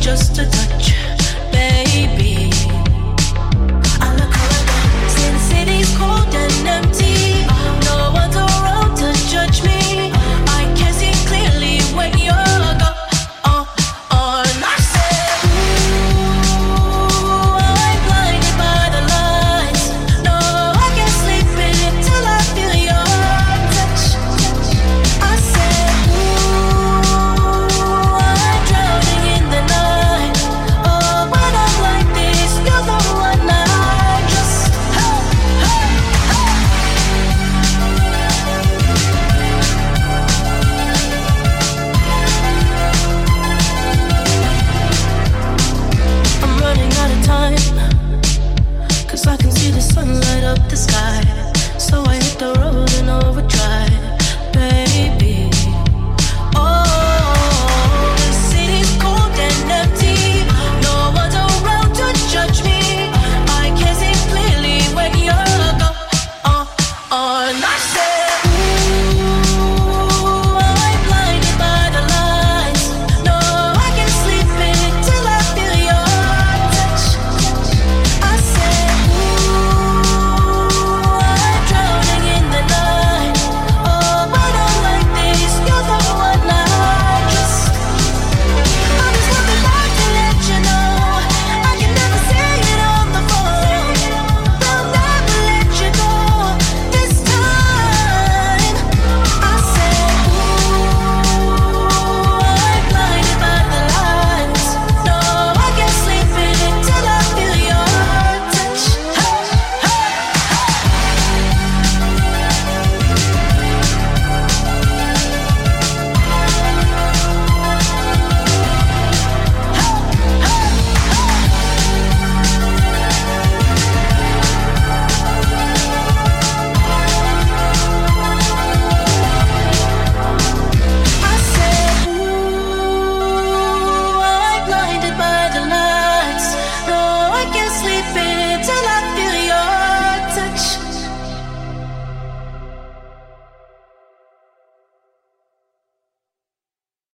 just a touch.